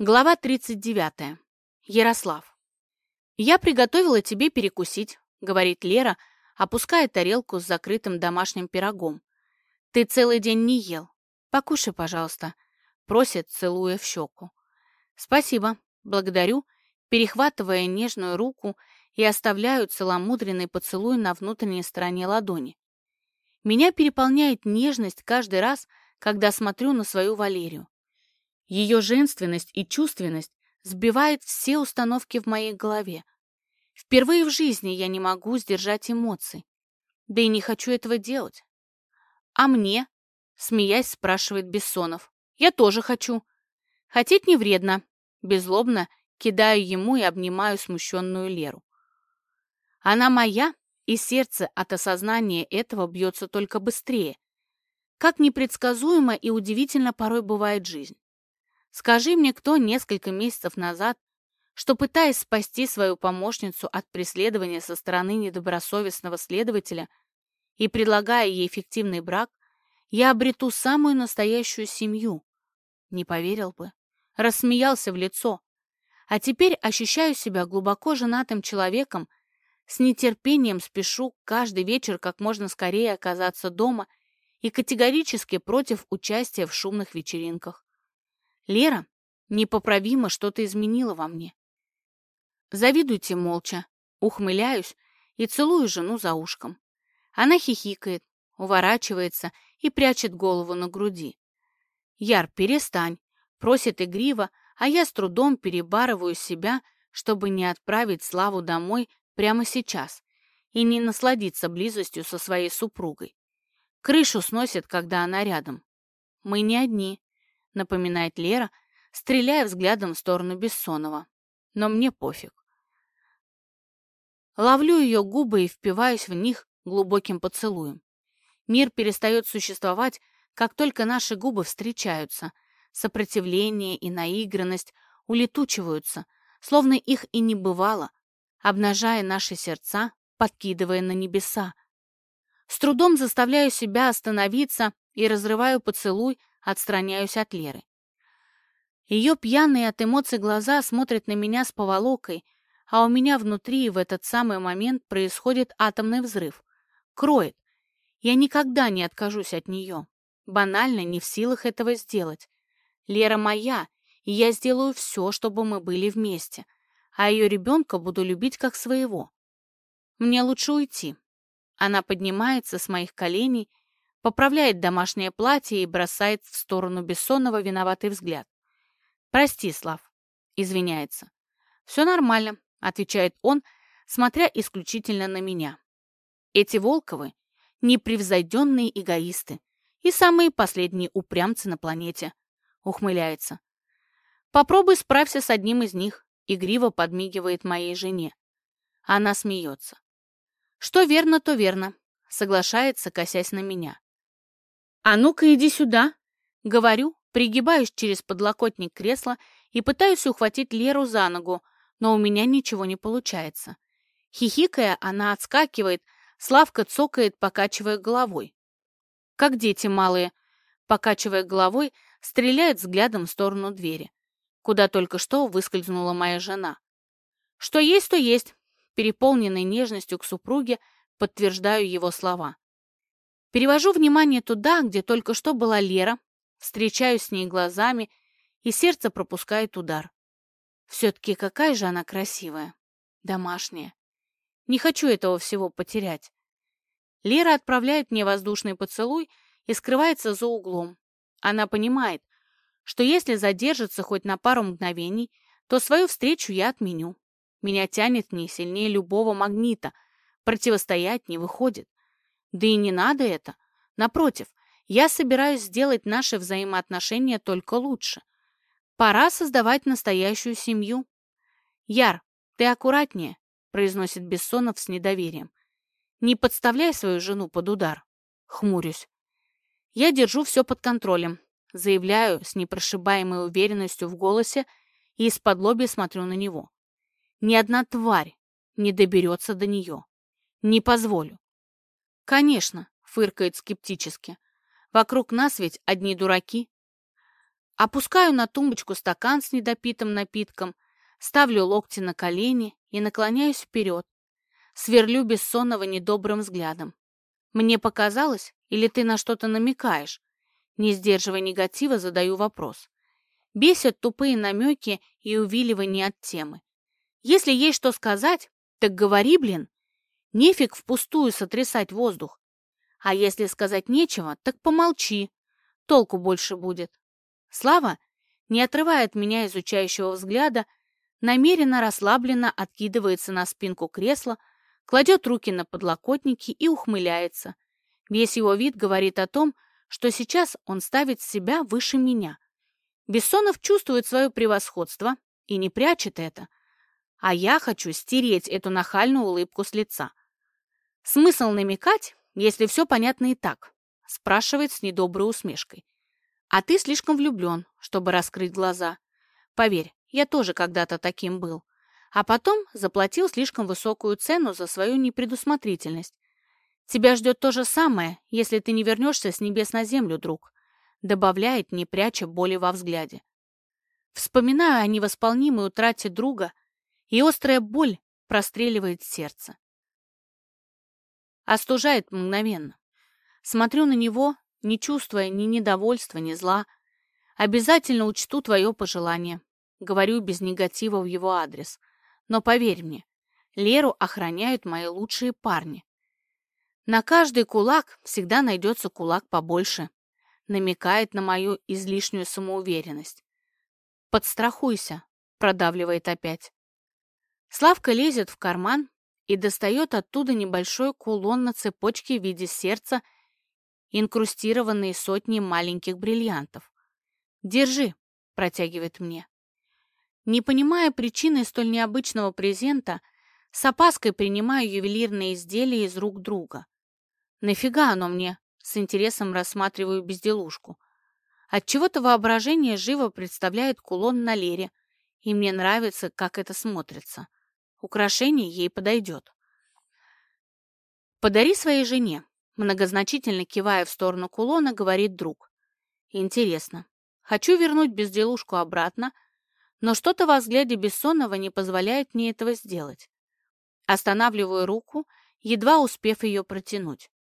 Глава 39. Ярослав. «Я приготовила тебе перекусить», — говорит Лера, опуская тарелку с закрытым домашним пирогом. «Ты целый день не ел. Покушай, пожалуйста», — просит, целуя в щеку. «Спасибо, благодарю», перехватывая нежную руку и оставляю целомудренный поцелуй на внутренней стороне ладони. Меня переполняет нежность каждый раз, когда смотрю на свою Валерию. Ее женственность и чувственность сбивает все установки в моей голове. Впервые в жизни я не могу сдержать эмоций. Да и не хочу этого делать. «А мне?» — смеясь, спрашивает Бессонов. «Я тоже хочу». «Хотеть не вредно». Беззлобно кидаю ему и обнимаю смущенную Леру. Она моя, и сердце от осознания этого бьется только быстрее. Как непредсказуемо и удивительно порой бывает жизнь. Скажи мне кто несколько месяцев назад, что, пытаясь спасти свою помощницу от преследования со стороны недобросовестного следователя и предлагая ей эффективный брак, я обрету самую настоящую семью. Не поверил бы. Рассмеялся в лицо. А теперь ощущаю себя глубоко женатым человеком, с нетерпением спешу каждый вечер как можно скорее оказаться дома и категорически против участия в шумных вечеринках. Лера непоправимо что-то изменила во мне. Завидуйте молча, ухмыляюсь и целую жену за ушком. Она хихикает, уворачивается и прячет голову на груди. Яр, перестань, просит игриво, а я с трудом перебарываю себя, чтобы не отправить Славу домой прямо сейчас и не насладиться близостью со своей супругой. Крышу сносит, когда она рядом. Мы не одни напоминает Лера, стреляя взглядом в сторону Бессонова. Но мне пофиг. Ловлю ее губы и впиваюсь в них глубоким поцелуем. Мир перестает существовать, как только наши губы встречаются. Сопротивление и наигранность улетучиваются, словно их и не бывало, обнажая наши сердца, подкидывая на небеса. С трудом заставляю себя остановиться и разрываю поцелуй, отстраняюсь от Леры. Ее пьяные от эмоций глаза смотрят на меня с поволокой, а у меня внутри в этот самый момент происходит атомный взрыв. Кроет. Я никогда не откажусь от нее. Банально не в силах этого сделать. Лера моя, и я сделаю все, чтобы мы были вместе, а ее ребенка буду любить как своего. Мне лучше уйти. Она поднимается с моих коленей поправляет домашнее платье и бросает в сторону Бессонова виноватый взгляд. «Прости, Слав», — извиняется. «Все нормально», — отвечает он, смотря исключительно на меня. «Эти Волковы — непревзойденные эгоисты и самые последние упрямцы на планете», — ухмыляется. «Попробуй справься с одним из них», — игриво подмигивает моей жене. Она смеется. «Что верно, то верно», — соглашается, косясь на меня. «А ну-ка, иди сюда!» Говорю, пригибаюсь через подлокотник кресла и пытаюсь ухватить Леру за ногу, но у меня ничего не получается. Хихикая, она отскакивает, Славка цокает, покачивая головой. Как дети малые, покачивая головой, стреляет взглядом в сторону двери, куда только что выскользнула моя жена. Что есть, то есть, переполненной нежностью к супруге, подтверждаю его слова. Перевожу внимание туда, где только что была Лера, встречаюсь с ней глазами, и сердце пропускает удар. Все-таки какая же она красивая, домашняя. Не хочу этого всего потерять. Лера отправляет мне воздушный поцелуй и скрывается за углом. Она понимает, что если задержится хоть на пару мгновений, то свою встречу я отменю. Меня тянет к ней сильнее любого магнита, противостоять не выходит. Да и не надо это. Напротив, я собираюсь сделать наши взаимоотношения только лучше. Пора создавать настоящую семью. Яр, ты аккуратнее, произносит Бессонов с недоверием. Не подставляй свою жену под удар. Хмурюсь. Я держу все под контролем, заявляю с непрошибаемой уверенностью в голосе и из-под лоби смотрю на него. Ни одна тварь не доберется до нее. Не позволю. «Конечно», — фыркает скептически. «Вокруг нас ведь одни дураки». Опускаю на тумбочку стакан с недопитым напитком, ставлю локти на колени и наклоняюсь вперед. Сверлю бессонного недобрым взглядом. Мне показалось, или ты на что-то намекаешь? Не сдерживая негатива, задаю вопрос. Бесят тупые намеки и увиливания от темы. Если есть что сказать, так говори, блин. Нефиг впустую сотрясать воздух. А если сказать нечего, так помолчи. Толку больше будет. Слава, не отрывая от меня изучающего взгляда, намеренно расслабленно откидывается на спинку кресла, кладет руки на подлокотники и ухмыляется. Весь его вид говорит о том, что сейчас он ставит себя выше меня. Бессонов чувствует свое превосходство и не прячет это. А я хочу стереть эту нахальную улыбку с лица. Смысл намекать, если все понятно и так? Спрашивает с недоброй усмешкой. А ты слишком влюблен, чтобы раскрыть глаза. Поверь, я тоже когда-то таким был. А потом заплатил слишком высокую цену за свою непредусмотрительность. Тебя ждет то же самое, если ты не вернешься с небес на землю, друг. Добавляет, не пряча боли во взгляде. Вспоминаю о невосполнимой утрате друга, и острая боль простреливает сердце. Остужает мгновенно. Смотрю на него не чувствуя ни недовольства, ни зла. Обязательно учту твое пожелание. Говорю без негатива в его адрес. Но поверь мне, Леру охраняют мои лучшие парни. На каждый кулак всегда найдется кулак побольше. Намекает на мою излишнюю самоуверенность. «Подстрахуйся», — продавливает опять. Славка лезет в карман и достает оттуда небольшой кулон на цепочке в виде сердца инкрустированные сотни маленьких бриллиантов. «Держи», — протягивает мне. Не понимая причины столь необычного презента, с опаской принимаю ювелирные изделия из рук друга. «Нафига оно мне?» — с интересом рассматриваю безделушку. Отчего-то воображение живо представляет кулон на лере, и мне нравится, как это смотрится. Украшение ей подойдет. «Подари своей жене», Многозначительно кивая в сторону кулона, говорит друг. Интересно. Хочу вернуть безделушку обратно, но что-то во взгляде Бессонова не позволяет мне этого сделать. Останавливаю руку, едва успев ее протянуть.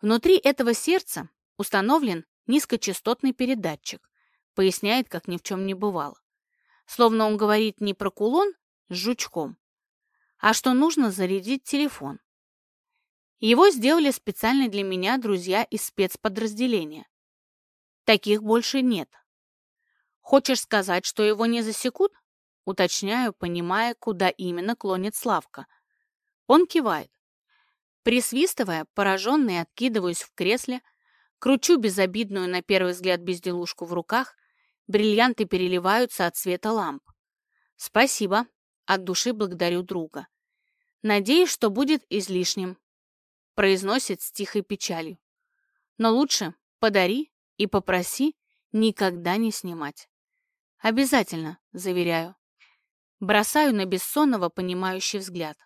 Внутри этого сердца установлен низкочастотный передатчик, поясняет, как ни в чем не бывало. Словно он говорит не про кулон с жучком, а что нужно зарядить телефон. Его сделали специально для меня друзья из спецподразделения. Таких больше нет. Хочешь сказать, что его не засекут? Уточняю, понимая, куда именно клонит Славка. Он кивает. Присвистывая, пораженный откидываюсь в кресле, кручу безобидную на первый взгляд безделушку в руках, бриллианты переливаются от света ламп. Спасибо, от души благодарю друга. Надеюсь, что будет излишним, произносит с тихой печалью. Но лучше подари и попроси никогда не снимать. Обязательно, заверяю. Бросаю на бессонного понимающий взгляд.